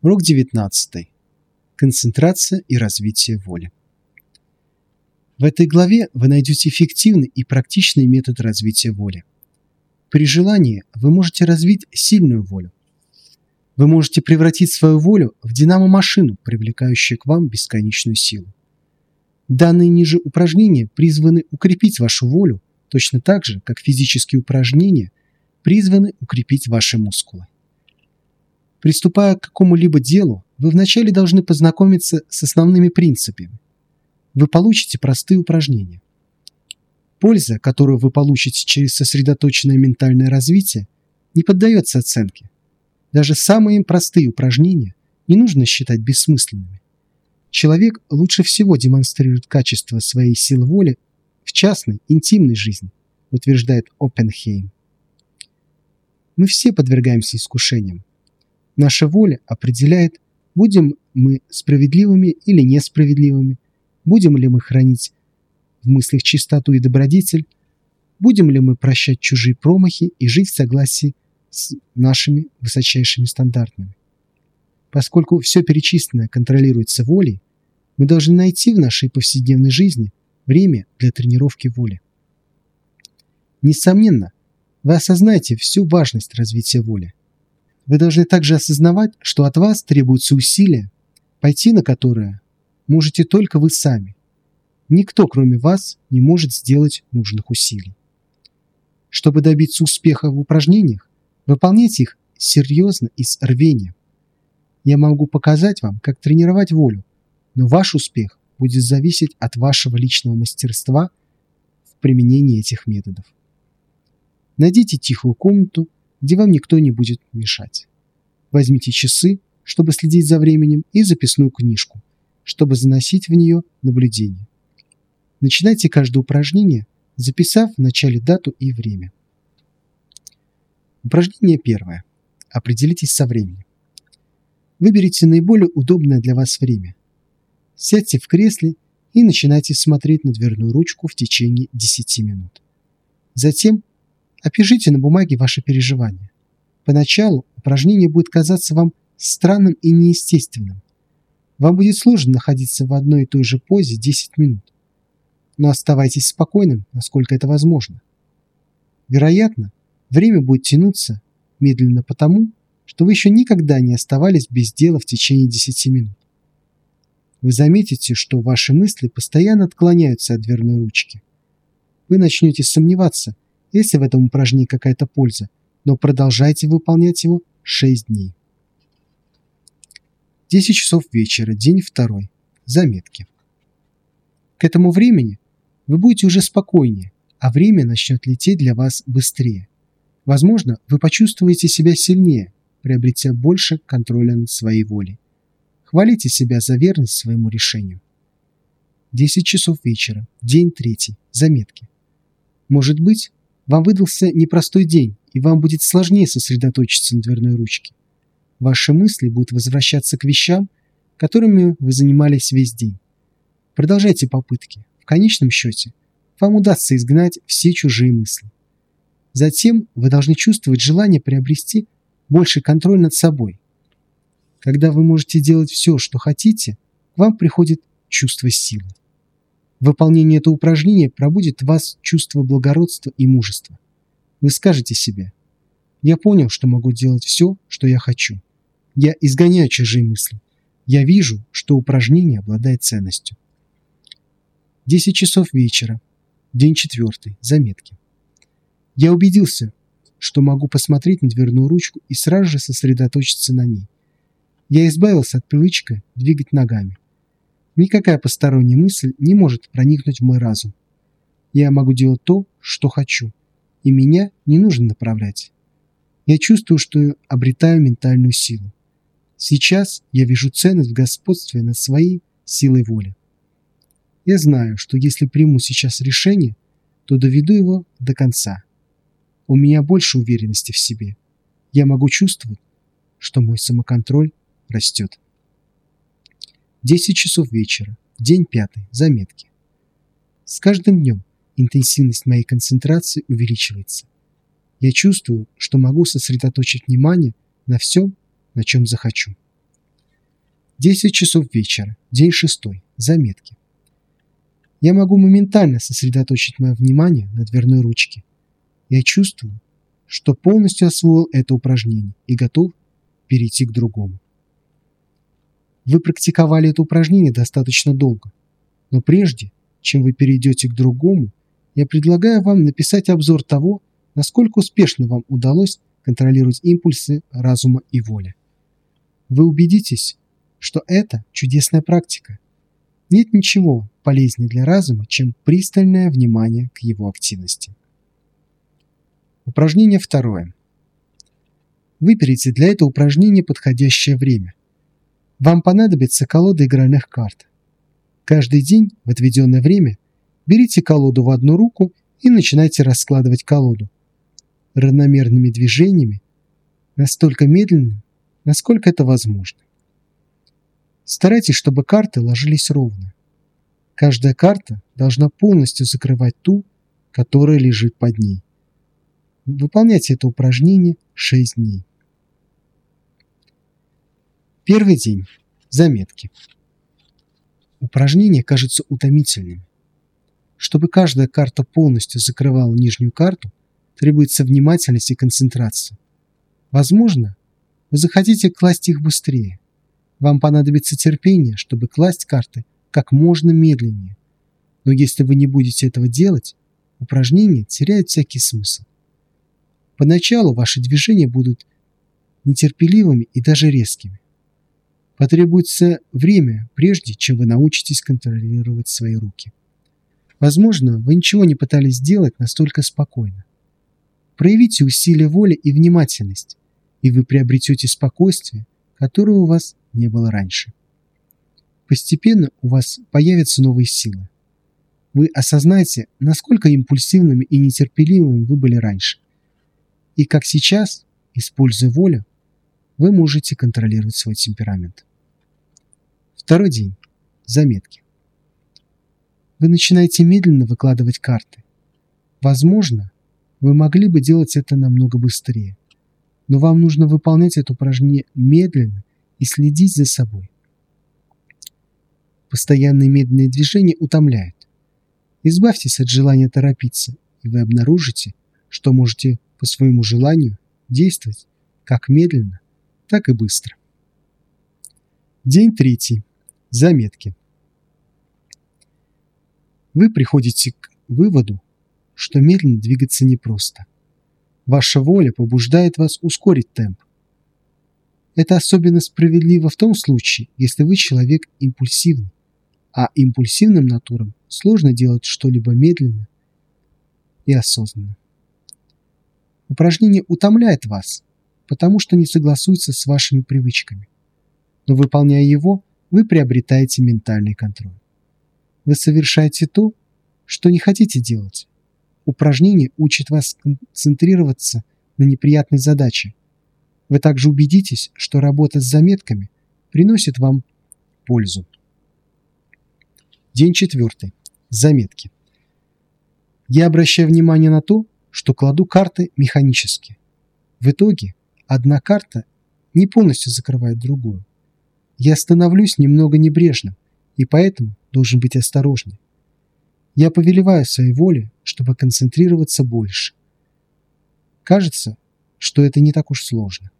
Урок 19. Концентрация и развитие воли. В этой главе вы найдете эффективный и практичный метод развития воли. При желании вы можете развить сильную волю. Вы можете превратить свою волю в динамо-машину, привлекающую к вам бесконечную силу. Данные ниже упражнения призваны укрепить вашу волю точно так же, как физические упражнения призваны укрепить ваши мускулы. Приступая к какому-либо делу, вы вначале должны познакомиться с основными принципами. Вы получите простые упражнения. Польза, которую вы получите через сосредоточенное ментальное развитие, не поддается оценке. Даже самые простые упражнения не нужно считать бессмысленными. Человек лучше всего демонстрирует качество своей силы воли в частной, интимной жизни, утверждает Оппенхейм. Мы все подвергаемся искушениям. Наша воля определяет, будем мы справедливыми или несправедливыми, будем ли мы хранить в мыслях чистоту и добродетель, будем ли мы прощать чужие промахи и жить в согласии с нашими высочайшими стандартами. Поскольку все перечисленное контролируется волей, мы должны найти в нашей повседневной жизни время для тренировки воли. Несомненно, вы осознаете всю важность развития воли. Вы должны также осознавать, что от вас требуются усилия, пойти на которые можете только вы сами. Никто, кроме вас, не может сделать нужных усилий. Чтобы добиться успеха в упражнениях, выполняйте их серьезно и с рвением. Я могу показать вам, как тренировать волю, но ваш успех будет зависеть от вашего личного мастерства в применении этих методов. Найдите тихую комнату, где вам никто не будет мешать. Возьмите часы, чтобы следить за временем, и записную книжку, чтобы заносить в нее наблюдения. Начинайте каждое упражнение, записав в начале дату и время. Упражнение первое. Определитесь со временем. Выберите наиболее удобное для вас время. Сядьте в кресле и начинайте смотреть на дверную ручку в течение 10 минут. Затем Опишите на бумаге ваши переживания. Поначалу упражнение будет казаться вам странным и неестественным. Вам будет сложно находиться в одной и той же позе 10 минут. Но оставайтесь спокойным, насколько это возможно. Вероятно, время будет тянуться медленно потому, что вы еще никогда не оставались без дела в течение 10 минут. Вы заметите, что ваши мысли постоянно отклоняются от дверной ручки. Вы начнете сомневаться – есть в этом упражнении какая-то польза, но продолжайте выполнять его 6 дней. 10 часов вечера, день второй. Заметки. К этому времени вы будете уже спокойнее, а время начнет лететь для вас быстрее. Возможно, вы почувствуете себя сильнее, приобретя больше контроля над своей волей. Хвалите себя за верность своему решению. 10 часов вечера, день третий. Заметки. Может быть, вам выдался непростой день, и вам будет сложнее сосредоточиться на дверной ручке. Ваши мысли будут возвращаться к вещам, которыми вы занимались весь день. Продолжайте попытки. В конечном счете, вам удастся изгнать все чужие мысли. Затем вы должны чувствовать желание приобрести больший контроль над собой. Когда вы можете делать все, что хотите, к вам приходит чувство силы. Выполнение этого упражнения пробудит в вас чувство благородства и мужества. Вы скажете себе, я понял, что могу делать все, что я хочу. Я изгоняю чужие мысли. Я вижу, что упражнение обладает ценностью. 10 часов вечера. День четвертый. Заметки. Я убедился, что могу посмотреть на дверную ручку и сразу же сосредоточиться на ней. Я избавился от привычки двигать ногами. Никакая посторонняя мысль не может проникнуть в мой разум. Я могу делать то, что хочу, и меня не нужно направлять. Я чувствую, что обретаю ментальную силу. Сейчас я вижу ценность в господстве над своей силой воли. Я знаю, что если приму сейчас решение, то доведу его до конца. У меня больше уверенности в себе. Я могу чувствовать, что мой самоконтроль растет. 10 часов вечера, день пятый, заметки. С каждым днем интенсивность моей концентрации увеличивается. Я чувствую, что могу сосредоточить внимание на всем, на чем захочу. 10 часов вечера, день шестой, заметки. Я могу моментально сосредоточить мое внимание на дверной ручке. Я чувствую, что полностью освоил это упражнение и готов перейти к другому. Вы практиковали это упражнение достаточно долго, но прежде, чем вы перейдете к другому, я предлагаю вам написать обзор того, насколько успешно вам удалось контролировать импульсы разума и воли. Вы убедитесь, что это чудесная практика. Нет ничего полезнее для разума, чем пристальное внимание к его активности. Упражнение второе. Выберите для этого упражнения подходящее время. Вам понадобится колода игральных карт. Каждый день в отведенное время берите колоду в одну руку и начинайте раскладывать колоду. Равномерными движениями, настолько медленно, насколько это возможно. Старайтесь, чтобы карты ложились ровно. Каждая карта должна полностью закрывать ту, которая лежит под ней. Выполняйте это упражнение 6 дней. Первый день. Заметки. Упражнение кажется утомительным. Чтобы каждая карта полностью закрывала нижнюю карту, требуется внимательность и концентрация. Возможно, вы захотите класть их быстрее. Вам понадобится терпение, чтобы класть карты как можно медленнее. Но если вы не будете этого делать, упражнение теряет всякий смысл. Поначалу ваши движения будут нетерпеливыми и даже резкими. Потребуется время, прежде чем вы научитесь контролировать свои руки. Возможно, вы ничего не пытались сделать настолько спокойно. Проявите усилие воли и внимательность, и вы приобретете спокойствие, которое у вас не было раньше. Постепенно у вас появятся новые силы. Вы осознаете, насколько импульсивными и нетерпеливыми вы были раньше. И как сейчас, используя волю, вы можете контролировать свой темперамент. Второй день. Заметки. Вы начинаете медленно выкладывать карты. Возможно, вы могли бы делать это намного быстрее, но вам нужно выполнять это упражнение медленно и следить за собой. Постоянные медленные движения утомляют. Избавьтесь от желания торопиться, и вы обнаружите, что можете по своему желанию действовать как медленно, так и быстро. День третий. Заметки. Вы приходите к выводу, что медленно двигаться непросто. Ваша воля побуждает вас ускорить темп, это особенно справедливо в том случае, если вы человек импульсивный, а импульсивным натурам сложно делать что-либо медленно и осознанно. Упражнение утомляет вас, потому что не согласуется с вашими привычками. Но выполняя его, вы приобретаете ментальный контроль. Вы совершаете то, что не хотите делать. Упражнение учит вас концентрироваться на неприятной задаче, вы также убедитесь, что работа с заметками приносит вам пользу. День четвертый. Заметки. Я обращаю внимание на то, что кладу карты механически. В итоге одна карта не полностью закрывает другую. Я становлюсь немного небрежным, и поэтому должен быть осторожнее. Я повелеваю своей воле, чтобы концентрироваться больше. Кажется, что это не так уж сложно.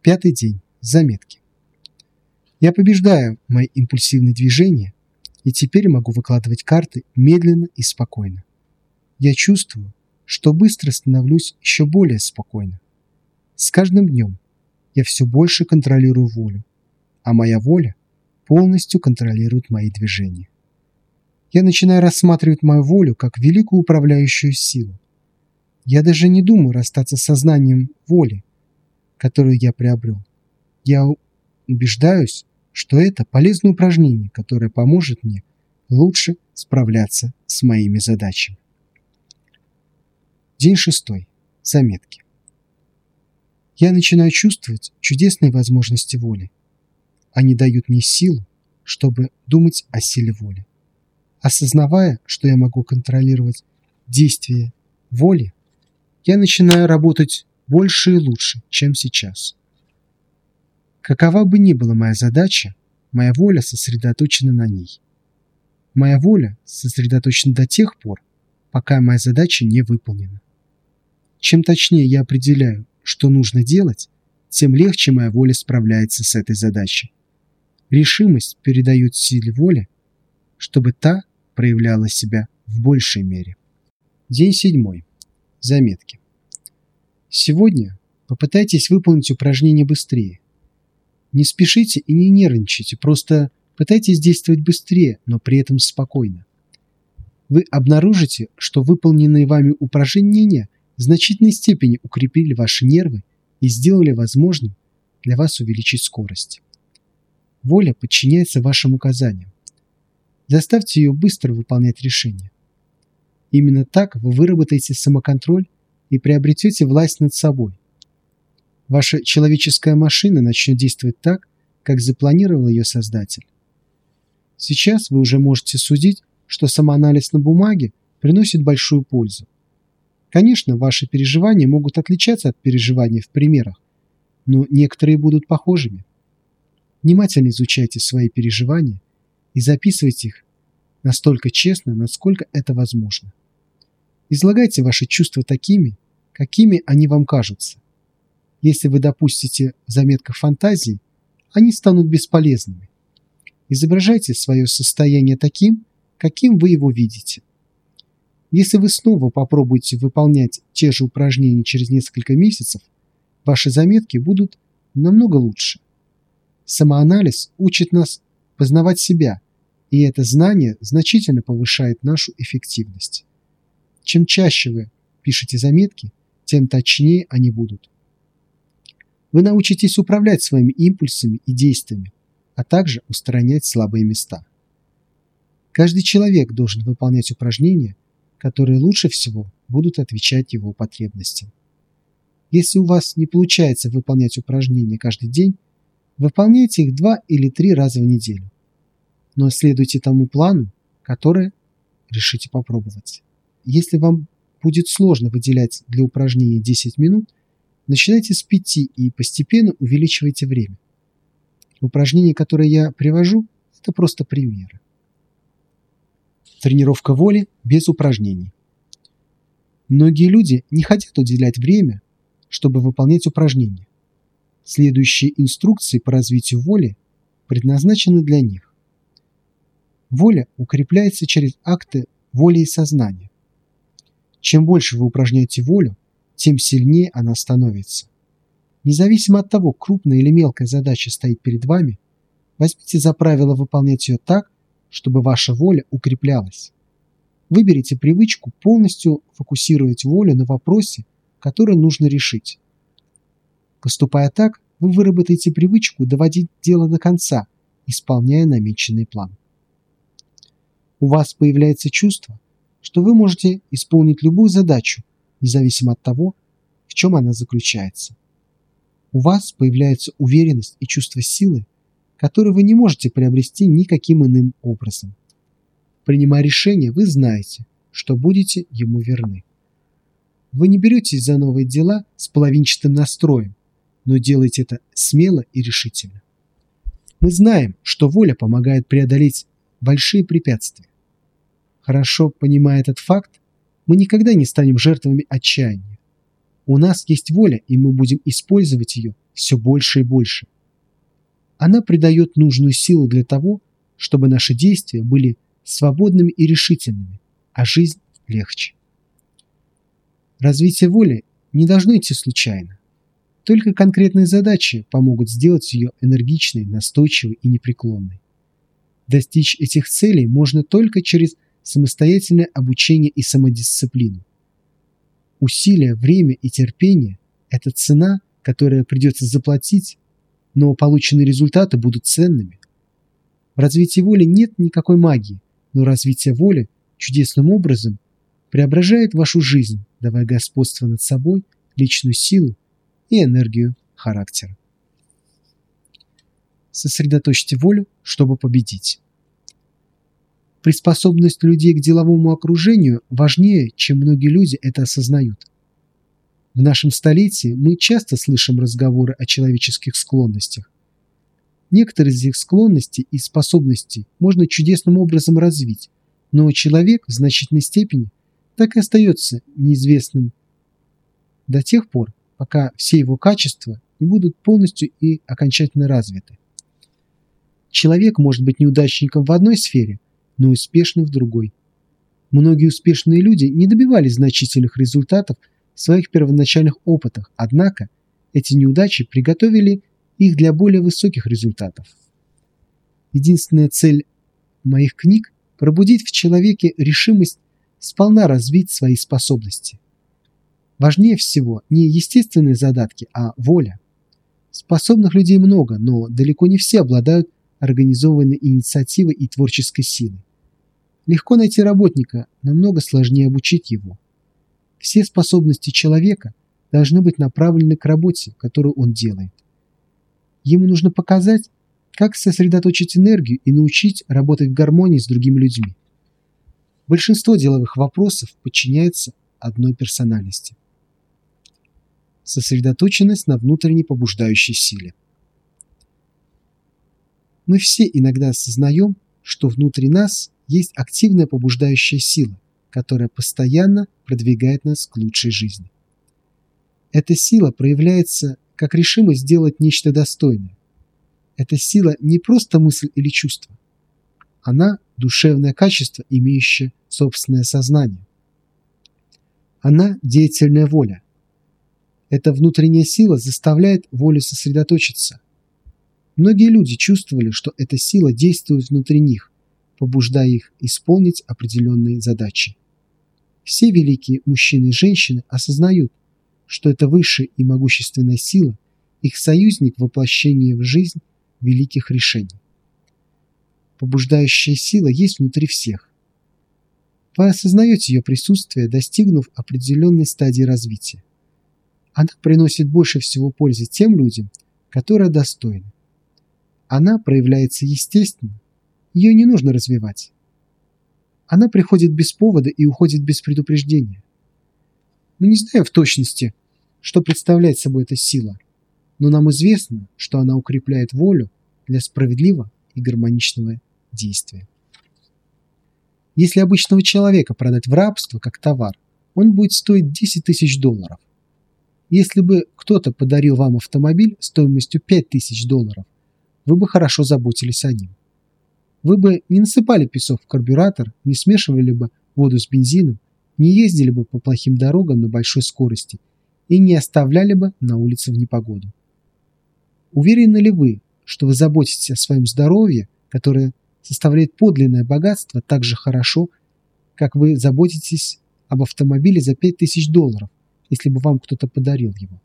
Пятый день. Заметки. Я побеждаю мои импульсивные движения, и теперь могу выкладывать карты медленно и спокойно. Я чувствую, что быстро становлюсь еще более спокойно. С каждым днем я все больше контролирую волю, а моя воля полностью контролирует мои движения. Я начинаю рассматривать мою волю как великую управляющую силу. Я даже не думаю расстаться с сознанием воли, которую я приобрел. Я убеждаюсь, что это полезное упражнение, которое поможет мне лучше справляться с моими задачами. День шестой. Заметки. Я начинаю чувствовать чудесные возможности воли. Они дают мне силу, чтобы думать о силе воли. Осознавая, что я могу контролировать действия воли, я начинаю работать больше и лучше, чем сейчас. Какова бы ни была моя задача, моя воля сосредоточена на ней. Моя воля сосредоточена до тех пор, пока моя задача не выполнена. Чем точнее я определяю, что нужно делать, тем легче моя воля справляется с этой задачей. Решимость передает силе воли, чтобы та проявляла себя в большей мере. День седьмой. Заметки. Сегодня попытайтесь выполнить упражнение быстрее. Не спешите и не нервничайте, просто пытайтесь действовать быстрее, но при этом спокойно. Вы обнаружите, что выполненные вами упражнения в значительной степени укрепили ваши нервы и сделали возможным для вас увеличить скорость. Воля подчиняется вашим указаниям. Заставьте ее быстро выполнять решения. Именно так вы выработаете самоконтроль и приобретете власть над собой. Ваша человеческая машина начнет действовать так, как запланировал ее создатель. Сейчас вы уже можете судить, что самоанализ на бумаге приносит большую пользу. Конечно, ваши переживания могут отличаться от переживаний в примерах, но некоторые будут похожими. Внимательно изучайте свои переживания и записывайте их настолько честно, насколько это возможно. Излагайте ваши чувства такими, какими они вам кажутся. Если вы допустите в заметках фантазии, они станут бесполезными. Изображайте свое состояние таким, каким вы его видите. Если вы снова попробуете выполнять те же упражнения через несколько месяцев, ваши заметки будут намного лучше. Самоанализ учит нас познавать себя, и это знание значительно повышает нашу эффективность. Чем чаще вы пишете заметки, тем точнее они будут. Вы научитесь управлять своими импульсами и действиями, а также устранять слабые места. Каждый человек должен выполнять упражнения, которые лучше всего будут отвечать его потребностям. Если у вас не получается выполнять упражнения каждый день, выполняйте их два или три раза в неделю. Но следуйте тому плану, который решите попробовать. Если вам будет сложно выделять для упражнения 10 минут, начинайте с 5 и постепенно увеличивайте время. Упражнения, которые я привожу, это просто примеры. Тренировка воли без упражнений. Многие люди не хотят уделять время, чтобы выполнять упражнения. Следующие инструкции по развитию воли предназначены для них. Воля укрепляется через акты воли и сознания. Чем больше вы упражняете волю, тем сильнее она становится. Независимо от того, крупная или мелкая задача стоит перед вами, возьмите за правило выполнять ее так, чтобы ваша воля укреплялась. Выберите привычку полностью фокусировать волю на вопросе, который нужно решить. Поступая так, вы выработаете привычку доводить дело до конца, исполняя намеченный план. У вас появляется чувство, что вы можете исполнить любую задачу, независимо от того, в чем она заключается. У вас появляется уверенность и чувство силы, которые вы не можете приобрести никаким иным образом. Принимая решение, вы знаете, что будете ему верны. Вы не беретесь за новые дела с половинчатым настроем, но делаете это смело и решительно. Мы знаем, что воля помогает преодолеть большие препятствия. Хорошо понимая этот факт, мы никогда не станем жертвами отчаяния. У нас есть воля, и мы будем использовать ее все больше и больше. Она придает нужную силу для того, чтобы наши действия были свободными и решительными, а жизнь легче. Развитие воли не должно идти случайно. Только конкретные задачи помогут сделать ее энергичной, настойчивой и непреклонной. Достичь этих целей можно только через самостоятельное обучение и самодисциплину. Усилия, время и терпение – это цена, которую придется заплатить, но полученные результаты будут ценными. В развитии воли нет никакой магии, но развитие воли чудесным образом преображает вашу жизнь, давая господство над собой, личную силу и энергию характера. Сосредоточьте волю, чтобы победить. Приспособность людей к деловому окружению важнее, чем многие люди это осознают. В нашем столетии мы часто слышим разговоры о человеческих склонностях, Некоторые из их склонностей и способностей можно чудесным образом развить, но человек в значительной степени так и остается неизвестным до тех пор, пока все его качества не будут полностью и окончательно развиты. Человек может быть неудачником в одной сфере, но успешным в другой. Многие успешные люди не добивались значительных результатов в своих первоначальных опытах, однако эти неудачи приготовили их для более высоких результатов. Единственная цель моих книг – пробудить в человеке решимость сполна развить свои способности. Важнее всего не естественные задатки, а воля. Способных людей много, но далеко не все обладают организованной инициативой и творческой силой. Легко найти работника, намного сложнее обучить его. Все способности человека должны быть направлены к работе, которую он делает. Ему нужно показать, как сосредоточить энергию и научить работать в гармонии с другими людьми. Большинство деловых вопросов подчиняется одной персональности. Сосредоточенность на внутренней побуждающей силе. Мы все иногда осознаем, что внутри нас есть активная побуждающая сила, которая постоянно продвигает нас к лучшей жизни. Эта сила проявляется как решимость сделать нечто достойное. Эта сила не просто мысль или чувство. Она – душевное качество, имеющее собственное сознание. Она – деятельная воля. Эта внутренняя сила заставляет волю сосредоточиться. Многие люди чувствовали, что эта сила действует внутри них, побуждая их исполнить определенные задачи. Все великие мужчины и женщины осознают, что эта высшая и могущественная сила – их союзник в воплощении в жизнь великих решений. Побуждающая сила есть внутри всех. Вы осознаете ее присутствие, достигнув определенной стадии развития. Она приносит больше всего пользы тем людям, которые достойны. Она проявляется естественно, ее не нужно развивать. Она приходит без повода и уходит без предупреждения. Мы не знаем в точности, что представляет собой эта сила, но нам известно, что она укрепляет волю для справедливого и гармоничного действия. Если обычного человека продать в рабство как товар, он будет стоить 10 тысяч долларов. Если бы кто-то подарил вам автомобиль стоимостью 5 тысяч долларов, вы бы хорошо заботились о нем. Вы бы не насыпали песок в карбюратор, не смешивали бы воду с бензином, не ездили бы по плохим дорогам на большой скорости и не оставляли бы на улице в непогоду. Уверены ли вы, что вы заботитесь о своем здоровье, которое составляет подлинное богатство так же хорошо, как вы заботитесь об автомобиле за 5000 долларов, если бы вам кто-то подарил его?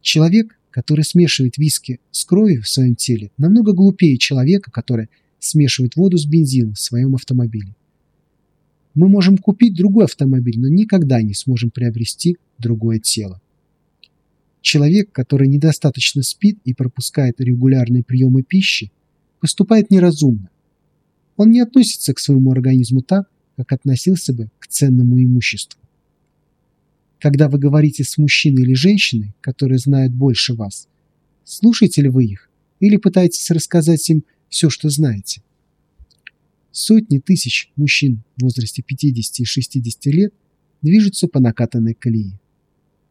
Человек, который смешивает виски с кровью в своем теле, намного глупее человека, который смешивает воду с бензином в своем автомобиле. Мы можем купить другой автомобиль, но никогда не сможем приобрести другое тело. Человек, который недостаточно спит и пропускает регулярные приемы пищи, поступает неразумно. Он не относится к своему организму так, как относился бы к ценному имуществу. Когда вы говорите с мужчиной или женщиной, которые знают больше вас, слушаете ли вы их или пытаетесь рассказать им все, что знаете? Сотни тысяч мужчин в возрасте 50 и 60 лет движутся по накатанной колее.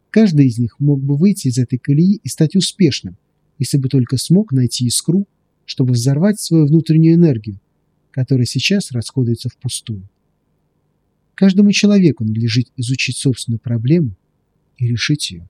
Каждый из них мог бы выйти из этой колеи и стать успешным, если бы только смог найти искру, чтобы взорвать свою внутреннюю энергию, которая сейчас расходуется впустую. Каждому человеку надлежит изучить собственную проблему и решить ее.